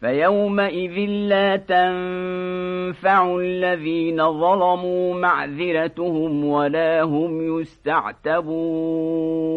فيومئذ لا تنفع الذين ظلموا معذرتهم ولا هم يستعتبون.